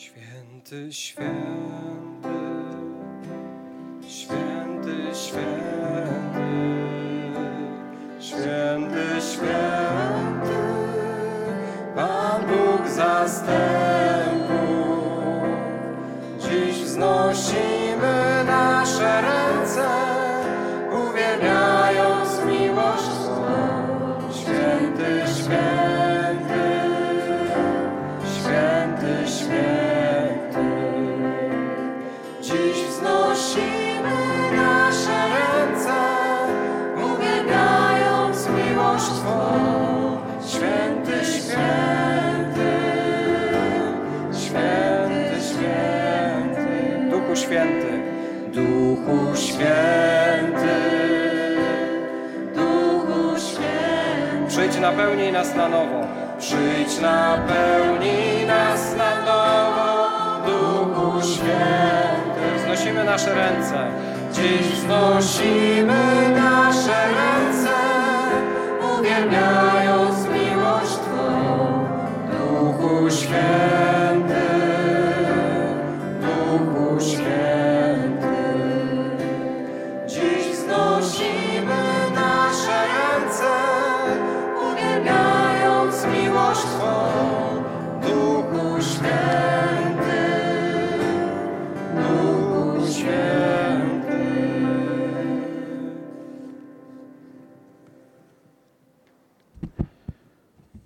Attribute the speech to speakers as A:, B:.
A: Święty, święty, święty, święty, święty, święty, Pan Bóg zastępów. Dziś wznosimy nasze ręce, uwielbiając miłość Twą. Święty, święty, święty, święty. Napełnij nas na nowo. Przyjdź napełnij nas na nowo, Duchu Święty. Wznosimy nasze ręce. Dziś wznosimy uwielbiając miłość Duchu Święty, Dziś wznosimy nasze ręce, uwielbiając miłość